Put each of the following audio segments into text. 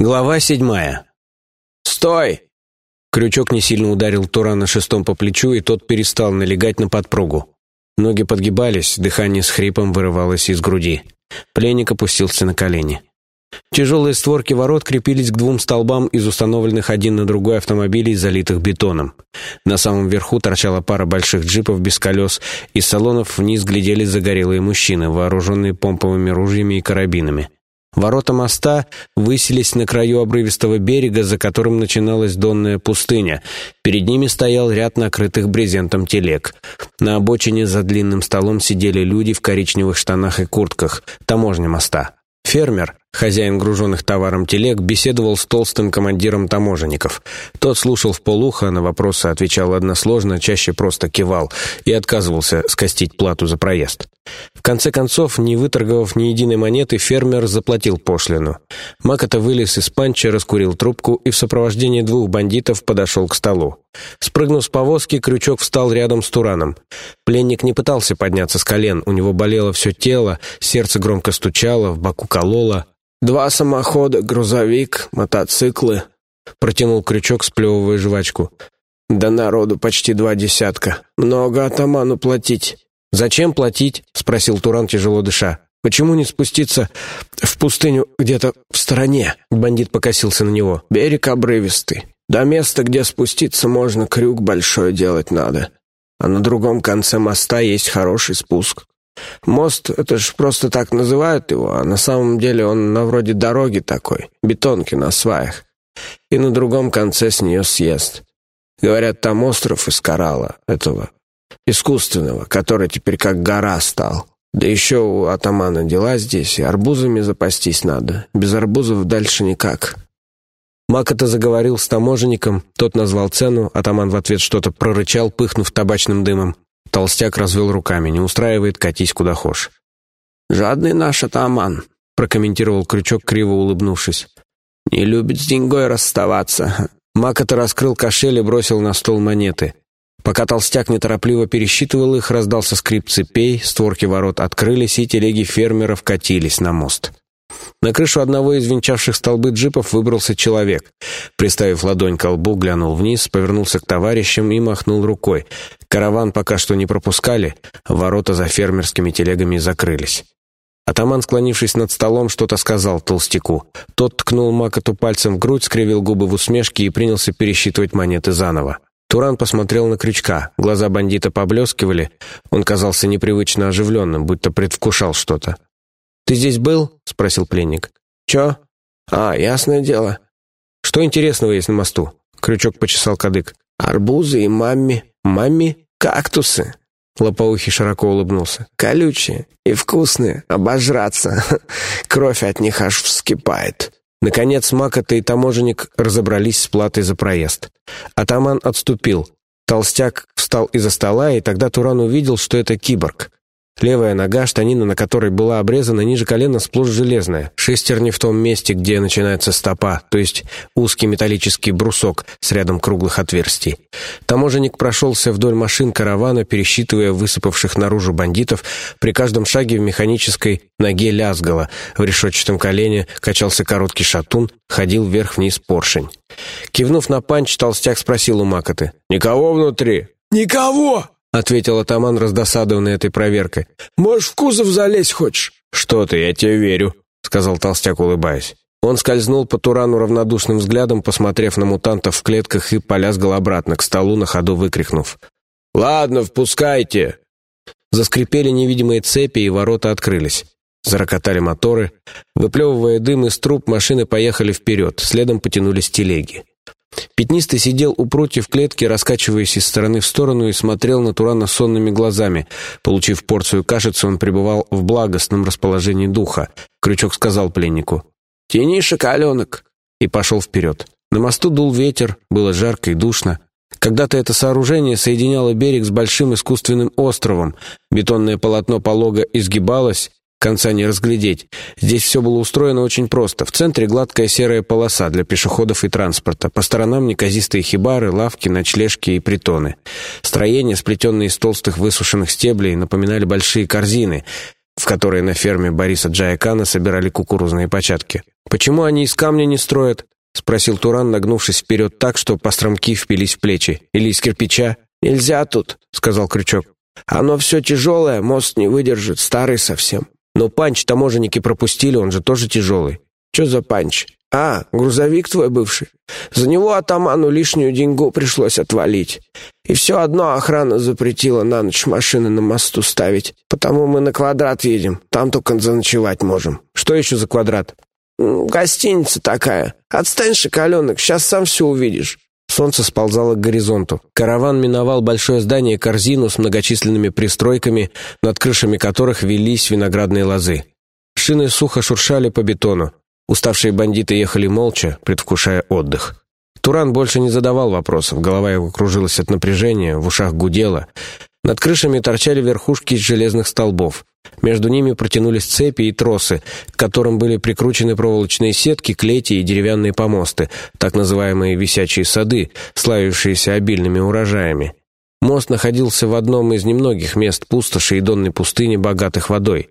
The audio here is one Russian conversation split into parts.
Глава седьмая. «Стой!» Крючок не сильно ударил Турана шестом по плечу, и тот перестал налегать на подпругу. Ноги подгибались, дыхание с хрипом вырывалось из груди. Пленник опустился на колени. Тяжелые створки ворот крепились к двум столбам из установленных один на другой автомобилей, залитых бетоном. На самом верху торчала пара больших джипов без колес, из салонов вниз глядели загорелые мужчины, вооруженные помповыми ружьями и карабинами. Ворота моста высились на краю обрывистого берега, за которым начиналась донная пустыня. Перед ними стоял ряд накрытых брезентом телег. На обочине за длинным столом сидели люди в коричневых штанах и куртках. Таможня моста. Фермер, хозяин груженных товаром телег, беседовал с толстым командиром таможенников. Тот слушал в полухо, на вопросы отвечал односложно, чаще просто кивал и отказывался скостить плату за проезд. В конце концов, не выторговав ни единой монеты, фермер заплатил пошлину. Макота вылез из панча, раскурил трубку и в сопровождении двух бандитов подошел к столу. Спрыгнув с повозки, Крючок встал рядом с Тураном. Пленник не пытался подняться с колен, у него болело все тело, сердце громко стучало, в боку кололо. «Два самохода, грузовик, мотоциклы», — протянул Крючок, сплевывая жвачку. «Да народу почти два десятка. Много атаману платить». «Зачем платить?» — спросил Туран, тяжело дыша. «Почему не спуститься в пустыню где-то в стороне?» Бандит покосился на него. «Берег обрывистый. До места, где спуститься можно, крюк большой делать надо. А на другом конце моста есть хороший спуск. Мост — это ж просто так называют его, а на самом деле он на вроде дороги такой, бетонки на сваях. И на другом конце с нее съезд. Говорят, там остров из коралла, этого, искусственного, который теперь как гора стал. Да еще у атамана дела здесь, и арбузами запастись надо. Без арбузов дальше никак. Макота заговорил с таможенником, тот назвал цену, атаман в ответ что-то прорычал, пыхнув табачным дымом. Толстяк развел руками, не устраивает, катись куда хошь. «Жадный наш атаман», — прокомментировал Крючок, криво улыбнувшись. «Не любит с деньгой расставаться». Макота раскрыл кошель и бросил на стол монеты. Пока толстяк неторопливо пересчитывал их, раздался скрип цепей, створки ворот открылись, и телеги фермеров катились на мост. На крышу одного из венчавших столбы джипов выбрался человек. Приставив ладонь к лбу, глянул вниз, повернулся к товарищам и махнул рукой. Караван пока что не пропускали, ворота за фермерскими телегами закрылись. Атаман, склонившись над столом, что-то сказал толстяку. Тот ткнул Макоту пальцем в грудь, скривил губы в усмешке и принялся пересчитывать монеты заново. Туран посмотрел на крючка. Глаза бандита поблескивали. Он казался непривычно оживленным, будто предвкушал что-то. «Ты здесь был?» — спросил пленник. «Чё? А, ясное дело. Что интересного есть на мосту?» Крючок почесал кадык. «Арбузы и мамми. Мамми? Кактусы!» Лопоухий широко улыбнулся. «Колючие и вкусные. Обожраться. Кровь от них аж вскипает». Наконец Макота и таможенник разобрались с платой за проезд. Атаман отступил. Толстяк встал из-за стола, и тогда Туран увидел, что это киборг. Левая нога, штанина на которой была обрезана ниже колена, сплошь железная. Шестерни в том месте, где начинается стопа, то есть узкий металлический брусок с рядом круглых отверстий. Таможенник прошелся вдоль машин каравана, пересчитывая высыпавших наружу бандитов. При каждом шаге в механической ноге лязгало. В решетчатом колене качался короткий шатун, ходил вверх-вниз поршень. Кивнув на панч, толстяк спросил у Макоты. «Никого внутри?» «Никого!» — ответил атаман, раздосадованный этой проверкой. «Можешь в кузов залезть хочешь?» «Что ты, я тебе верю», — сказал толстяк, улыбаясь. Он скользнул по Турану равнодушным взглядом, посмотрев на мутантов в клетках и полязгал обратно к столу, на ходу выкрикнув. «Ладно, впускайте!» Заскрипели невидимые цепи, и ворота открылись. Зарокотали моторы. Выплевывая дым из труб, машины поехали вперед, следом потянулись телеги. Пятнистый сидел у прутьев клетки, раскачиваясь из стороны в сторону и смотрел на Турана сонными глазами. Получив порцию кашицы, он пребывал в благостном расположении духа. Крючок сказал пленнику «Тяни шоколенок!» и пошел вперед. На мосту дул ветер, было жарко и душно. Когда-то это сооружение соединяло берег с большим искусственным островом. Бетонное полотно полого изгибалось, Конца не разглядеть. Здесь все было устроено очень просто. В центре гладкая серая полоса для пешеходов и транспорта. По сторонам неказистые хибары, лавки, ночлежки и притоны. Строения, сплетенные из толстых высушенных стеблей, напоминали большие корзины, в которые на ферме Бориса Джаякана собирали кукурузные початки. «Почему они из камня не строят?» — спросил Туран, нагнувшись вперед так, что постромки впились в плечи. «Или из кирпича?» «Нельзя тут», — сказал Крючок. «Оно все тяжелое, мост не выдержит, старый совсем». «Но панч таможенники пропустили, он же тоже тяжелый». «Что за панч?» «А, грузовик твой бывший. За него атаману лишнюю деньгу пришлось отвалить. И все одно охрана запретила на ночь машины на мосту ставить. Потому мы на квадрат едем. Там только заночевать можем». «Что еще за квадрат?» «Гостиница такая. Отстань, шакаленок, сейчас сам все увидишь». Солнце сползало к горизонту. Караван миновал большое здание корзину с многочисленными пристройками, над крышами которых велись виноградные лозы. Шины сухо шуршали по бетону. Уставшие бандиты ехали молча, предвкушая отдых. Туран больше не задавал вопросов, голова его кружилась от напряжения, в ушах гудела. Над крышами торчали верхушки железных столбов. Между ними протянулись цепи и тросы, к которым были прикручены проволочные сетки, клети и деревянные помосты, так называемые «висячие сады», славившиеся обильными урожаями. Мост находился в одном из немногих мест пустоши и донной пустыни, богатых водой.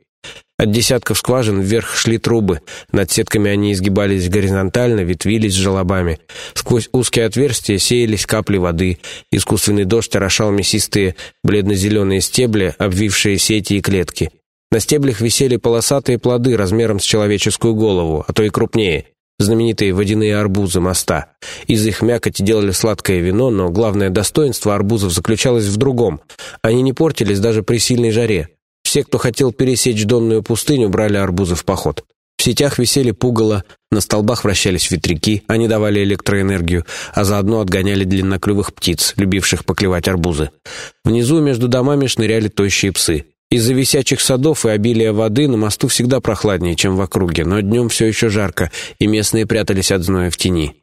От десятков скважин вверх шли трубы. Над сетками они изгибались горизонтально, ветвились желобами. Сквозь узкие отверстия сеялись капли воды. Искусственный дождь орошал мясистые бледно-зеленые стебли, обвившие сети и клетки. На стеблях висели полосатые плоды размером с человеческую голову, а то и крупнее. Знаменитые водяные арбузы моста. Из их мякоти делали сладкое вино, но главное достоинство арбузов заключалось в другом. Они не портились даже при сильной жаре. Все, кто хотел пересечь донную пустыню, брали арбузы в поход. В сетях висели пугало, на столбах вращались ветряки, они давали электроэнергию, а заодно отгоняли длинноклювых птиц, любивших поклевать арбузы. Внизу между домами шныряли тощие псы. Из-за висячих садов и обилия воды на мосту всегда прохладнее, чем в округе, но днем все еще жарко, и местные прятались от зноя в тени.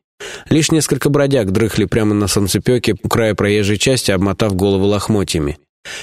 Лишь несколько бродяг дрыхли прямо на солнцепеке у края проезжей части, обмотав головы лохмотьями.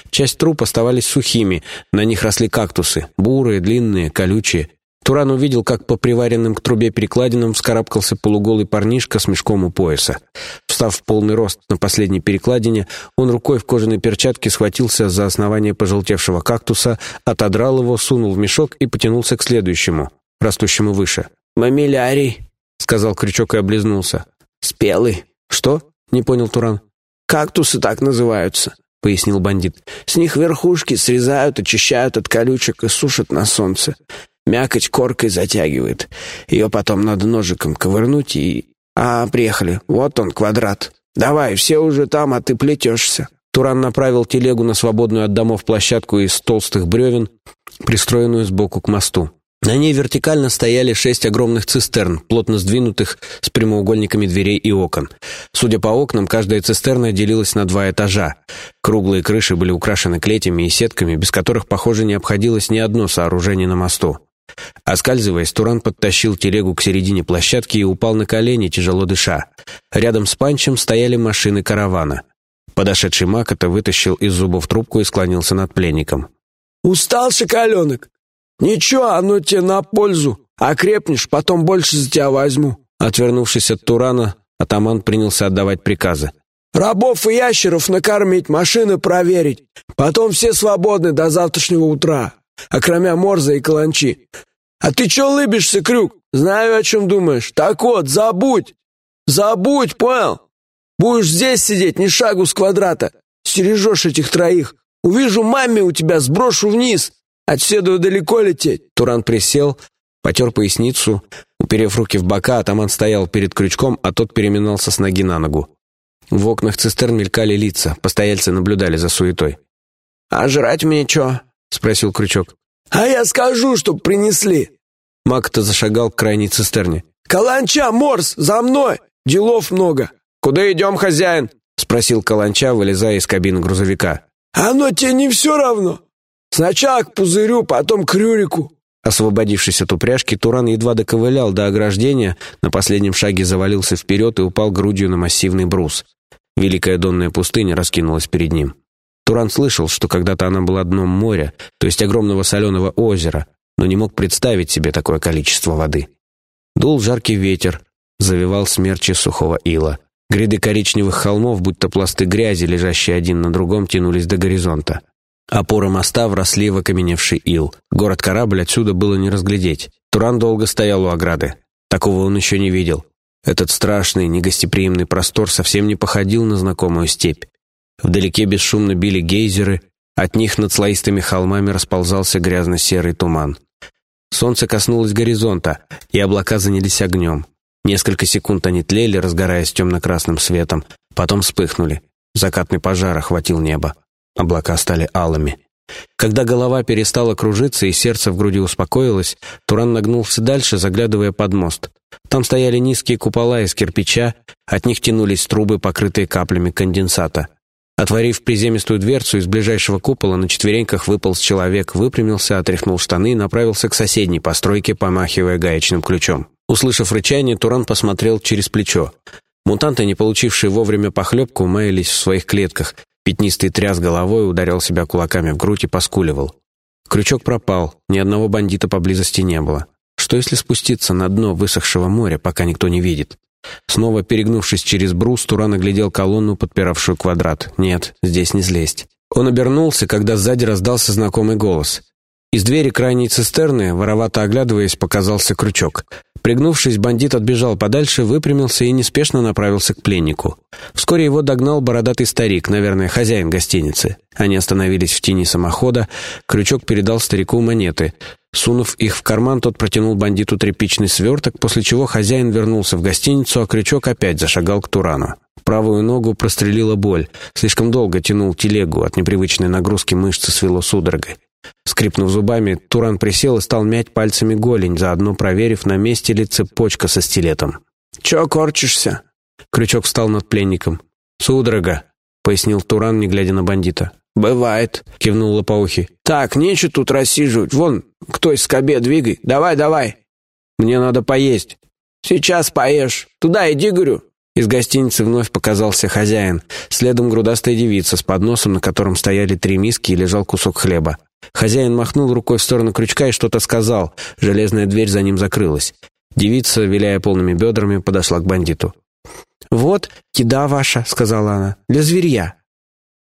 Часть труп оставались сухими, на них росли кактусы, бурые, длинные, колючие. Туран увидел, как по приваренным к трубе перекладинам вскарабкался полуголый парнишка с мешком у пояса. Встав в полный рост на последней перекладине, он рукой в кожаной перчатке схватился за основание пожелтевшего кактуса, отодрал его, сунул в мешок и потянулся к следующему, растущему выше. «Мамилярий», — сказал крючок и облизнулся. «Спелый». «Что?» — не понял Туран. «Кактусы так называются». — пояснил бандит. «С них верхушки срезают, очищают от колючек и сушат на солнце. Мякоть коркой затягивает. Ее потом надо ножиком ковырнуть и... А, приехали. Вот он, квадрат. Давай, все уже там, а ты плетешься». Туран направил телегу на свободную от домов площадку из толстых бревен, пристроенную сбоку к мосту. На ней вертикально стояли шесть огромных цистерн, плотно сдвинутых с прямоугольниками дверей и окон. Судя по окнам, каждая цистерна делилась на два этажа. Круглые крыши были украшены клетями и сетками, без которых, похоже, не обходилось ни одно сооружение на мосту. Оскальзываясь, Туран подтащил телегу к середине площадки и упал на колени, тяжело дыша. Рядом с Панчем стояли машины каравана. Подошедший Макота вытащил из зубов трубку и склонился над пленником. «Устал, шоколенок?» «Ничего, оно тебе на пользу. Окрепнешь, потом больше за тебя возьму». Отвернувшись от Турана, атаман принялся отдавать приказы. «Рабов и ящеров накормить, машины проверить. Потом все свободны до завтрашнего утра, окромя Морза и Каланчи. А ты чё лыбишься, Крюк? Знаю, о чем думаешь. Так вот, забудь. Забудь, понял? Будешь здесь сидеть, ни шагу с квадрата. Стережешь этих троих. Увижу маме у тебя, сброшу вниз. Отседу далеко лететь?» Туран присел, потер поясницу. Уперев руки в бока, атаман стоял перед крючком, а тот переминался с ноги на ногу. В окнах цистерн мелькали лица, постояльцы наблюдали за суетой. «А жрать мне чё?» — спросил крючок. «А я скажу, чтоб принесли!» Мак-то зашагал к крайней цистерне. «Каланча, Морс, за мной! Делов много!» «Куда идем, хозяин?» — спросил Каланча, вылезая из кабины грузовика. «Оно тебе не все равно! Сначала к пузырю, потом к Рюрику». Освободившись от упряжки, Туран едва доковылял до ограждения, на последнем шаге завалился вперед и упал грудью на массивный брус. Великая донная пустыня раскинулась перед ним. Туран слышал, что когда-то она была дном моря, то есть огромного соленого озера, но не мог представить себе такое количество воды. Дул жаркий ветер, завивал смерчи сухого ила. Гряды коричневых холмов, будто пласты грязи, лежащие один на другом, тянулись до горизонта. Опоры моста вросли в окаменевший ил. Город-корабль отсюда было не разглядеть. Туран долго стоял у ограды. Такого он еще не видел. Этот страшный, негостеприимный простор совсем не походил на знакомую степь. Вдалеке бесшумно били гейзеры, от них над слоистыми холмами расползался грязно-серый туман. Солнце коснулось горизонта, и облака занялись огнем. Несколько секунд они тлели, разгораясь темно-красным светом, потом вспыхнули. Закатный пожар охватил небо. Облака стали алыми. Когда голова перестала кружиться и сердце в груди успокоилось, Туран нагнулся дальше, заглядывая под мост. Там стояли низкие купола из кирпича, от них тянулись трубы, покрытые каплями конденсата. Отворив приземистую дверцу, из ближайшего купола на четвереньках выполз человек, выпрямился, отряхнул штаны и направился к соседней постройке, помахивая гаечным ключом. Услышав рычание, Туран посмотрел через плечо. Мутанты, не получившие вовремя похлебку, маялись в своих клетках. Пятнистый тряс головой, ударил себя кулаками в грудь и поскуливал. Крючок пропал, ни одного бандита поблизости не было. Что если спуститься на дно высохшего моря, пока никто не видит? Снова перегнувшись через брус, Туран оглядел колонну, подпиравшую квадрат. Нет, здесь не злезть. Он обернулся, когда сзади раздался знакомый голос. Из двери крайней цистерны, воровато оглядываясь, показался крючок. Пригнувшись, бандит отбежал подальше, выпрямился и неспешно направился к пленнику. Вскоре его догнал бородатый старик, наверное, хозяин гостиницы. Они остановились в тени самохода. Крючок передал старику монеты. Сунув их в карман, тот протянул бандиту тряпичный сверток, после чего хозяин вернулся в гостиницу, а крючок опять зашагал к Турану. Правую ногу прострелила боль. Слишком долго тянул телегу, от непривычной нагрузки мышцы свело судорогой. Скрипнув зубами, Туран присел и стал мять пальцами голень, заодно проверив, на месте ли цепочка со стилетом. «Чё корчишься?» Крючок встал над пленником. «Судорога», — пояснил Туран, не глядя на бандита. «Бывает», — кивнул Лопоухий. «Так, нечего тут рассиживать. Вон, кто из скобе двигай. Давай, давай». «Мне надо поесть». «Сейчас поешь. Туда иди, говорю». Из гостиницы вновь показался хозяин. Следом грудастая девица с подносом, на котором стояли три миски и лежал кусок хлеба. Хозяин махнул рукой в сторону крючка и что-то сказал. Железная дверь за ним закрылась. Девица, виляя полными бедрами, подошла к бандиту. «Вот, еда ваша», — сказала она, — «для зверья».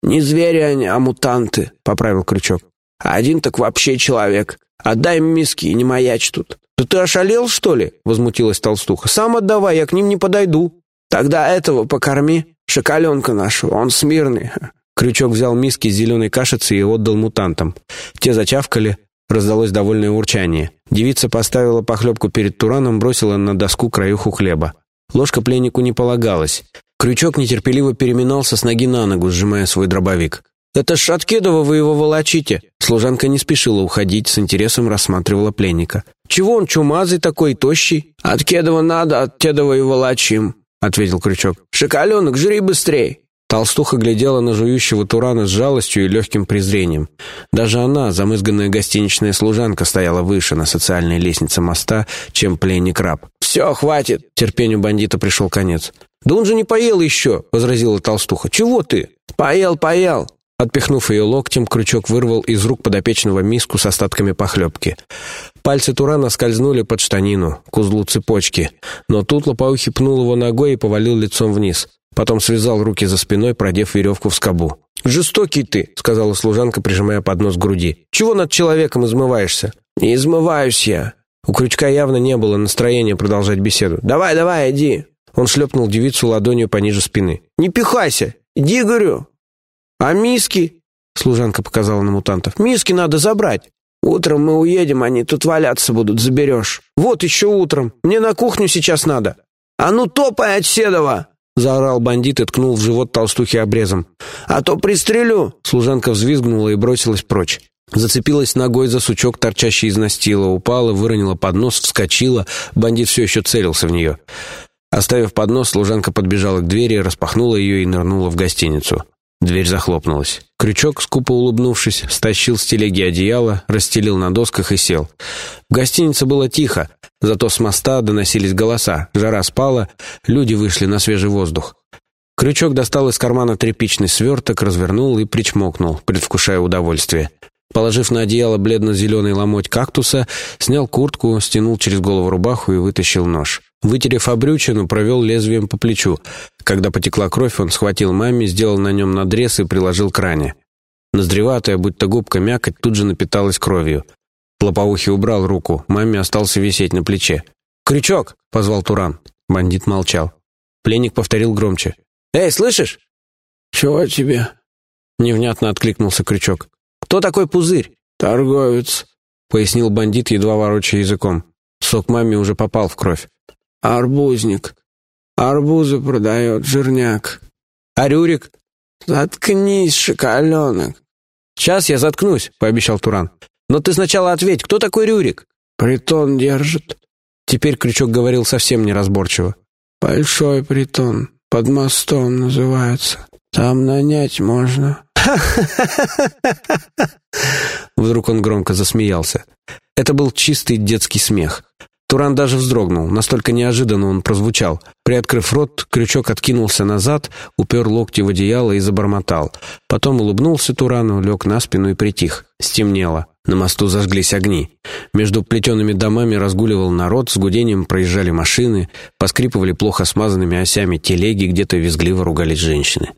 «Не звери они, а мутанты», — поправил крючок. «А один так вообще человек. Отдай им миски и не маячь тут». «Да ты ошалел, что ли?» — возмутилась толстуха. «Сам отдавай, я к ним не подойду». «Тогда этого покорми, шоколенка нашего, он смирный». Крючок взял миски с зеленой кашицей и отдал мутантам. Те зачавкали, раздалось довольное урчание. Девица поставила похлебку перед Тураном, бросила на доску краюху хлеба. Ложка пленнику не полагалась. Крючок нетерпеливо переминался с ноги на ногу, сжимая свой дробовик. «Это ж от Кедова вы его волочите!» Служанка не спешила уходить, с интересом рассматривала пленника. «Чего он чумазый такой, тощий?» «От надо, от Кедова и волочим», — ответил Крючок. «Шоколенок, жри быстрей!» Толстуха глядела на жующего Турана с жалостью и легким презрением. Даже она, замызганная гостиничная служанка, стояла выше на социальной лестнице моста, чем пленник-раб. «Все, хватит!» Терпению бандита пришел конец. «Да он же не поел еще!» — возразила толстуха. «Чего ты?» «Поел, поел!» Отпихнув ее локтем, крючок вырвал из рук подопечного миску с остатками похлебки. Пальцы Турана скользнули под штанину, к узлу цепочки, но тут лопоухий пнул его ногой и повалил лицом вниз. Потом связал руки за спиной, продев веревку в скобу. «Жестокий ты», — сказала служанка, прижимая поднос к груди. «Чего над человеком измываешься?» «Не измываюсь я». У Крючка явно не было настроения продолжать беседу. «Давай, давай, иди». Он шлепнул девицу ладонью пониже спины. «Не пихайся! Иди, говорю!» «А миски?» — служанка показала на мутантов. «Миски надо забрать. Утром мы уедем, они тут валяться будут, заберешь. Вот еще утром. Мне на кухню сейчас надо. А ну топай от Седова!» — заорал бандит и ткнул в живот толстухи обрезом. «А то пристрелю!» Служанка взвизгнула и бросилась прочь. Зацепилась ногой за сучок, торчащий из настила, упала, выронила поднос, вскочила. Бандит все еще целился в нее. Оставив поднос, служанка подбежала к двери, распахнула ее и нырнула в гостиницу. Дверь захлопнулась. Крючок, скупо улыбнувшись, стащил с телеги одеяло, расстелил на досках и сел. В гостинице было тихо, зато с моста доносились голоса. Жара спала, люди вышли на свежий воздух. Крючок достал из кармана тряпичный сверток, развернул и причмокнул, предвкушая удовольствие. Положив на одеяло бледно-зеленый ломоть кактуса, снял куртку, стянул через голову рубаху и вытащил нож. Вытерев обрючину, провел лезвием по плечу. Когда потекла кровь, он схватил маме, сделал на нем надрез и приложил к ране. Ноздреватая, будто губка мякоть, тут же напиталась кровью. Лопоухий убрал руку, маме остался висеть на плече. «Крючок!» — позвал Туран. Бандит молчал. Пленник повторил громче. «Эй, слышишь?» «Чего тебе?» Невнятно откликнулся Крючок. «Кто такой Пузырь?» «Торговец», — пояснил бандит, едва ворочая языком. Сок маме уже попал в кровь. «Арбузник. Арбузы продает, жирняк». «А Рюрик?» «Заткнись, шоколенок». «Сейчас я заткнусь», — пообещал Туран. «Но ты сначала ответь, кто такой Рюрик?» «Притон держит». Теперь Крючок говорил совсем неразборчиво. «Большой притон. Под мостом называется. Там нанять можно». Вдруг он громко засмеялся. Это был чистый детский смех. Туран даже вздрогнул, настолько неожиданно он прозвучал. Приоткрыв рот, крючок откинулся назад, упер локти в одеяло и забормотал. Потом улыбнулся Турану, лег на спину и притих. Стемнело. На мосту зажглись огни. Между плетеными домами разгуливал народ, с гудением проезжали машины, поскрипывали плохо смазанными осями телеги, где-то визгливо ругались женщины.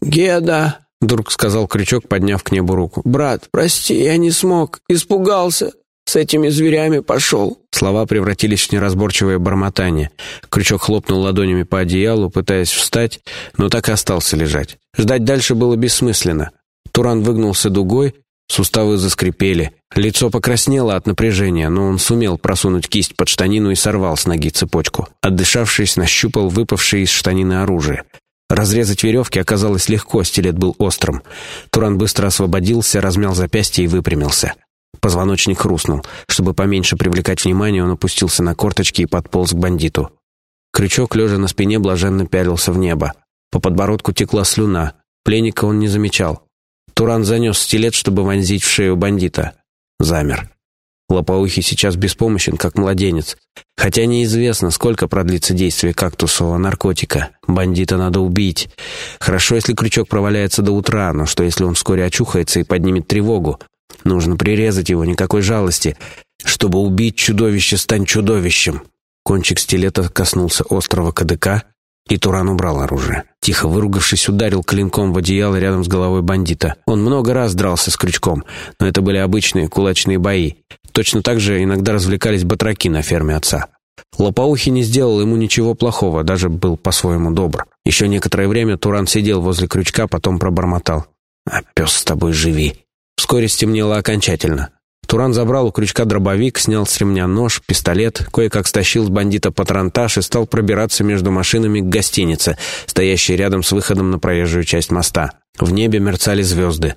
«Геда!» — вдруг сказал Крючок, подняв к небу руку. «Брат, прости, я не смог. Испугался. С этими зверями пошел». Слова превратились в неразборчивое бормотание. Крючок хлопнул ладонями по одеялу, пытаясь встать, но так и остался лежать. Ждать дальше было бессмысленно. Туран выгнулся дугой, суставы заскрипели. Лицо покраснело от напряжения, но он сумел просунуть кисть под штанину и сорвал с ноги цепочку. Отдышавшись, нащупал выпавшее из штанины оружие. Разрезать веревки оказалось легко, стилет был острым. Туран быстро освободился, размял запястье и выпрямился. Позвоночник хрустнул. Чтобы поменьше привлекать внимание, он опустился на корточки и подполз к бандиту. Крючок, лежа на спине, блаженно пялился в небо. По подбородку текла слюна. Пленника он не замечал. Туран занес стилет, чтобы вонзить в шею бандита. Замер. Лопоухий сейчас беспомощен, как младенец. Хотя неизвестно, сколько продлится действие кактусового наркотика. Бандита надо убить. Хорошо, если крючок проваляется до утра, но что, если он вскоре очухается и поднимет тревогу? Нужно прирезать его, никакой жалости. Чтобы убить чудовище, стань чудовищем. Кончик стилета коснулся острого кадыка, и Туран убрал оружие. Тихо выругавшись, ударил клинком в одеяло рядом с головой бандита. Он много раз дрался с крючком, но это были обычные кулачные бои. Точно так же иногда развлекались батраки на ферме отца. Лопоухий не сделал ему ничего плохого, даже был по-своему добр. Еще некоторое время Туран сидел возле крючка, потом пробормотал. «А пес с тобой живи». Вскоре стемнело окончательно. Туран забрал у крючка дробовик, снял с ремня нож, пистолет, кое-как стащил с бандита патронтаж и стал пробираться между машинами к гостинице, стоящей рядом с выходом на проезжую часть моста. В небе мерцали звезды.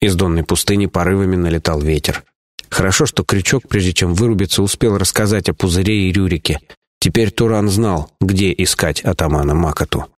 Из донной пустыни порывами налетал ветер. Хорошо, что крючок, прежде чем вырубиться, успел рассказать о пузыре и Рюрике. Теперь Туран знал, где искать атамана Макоту.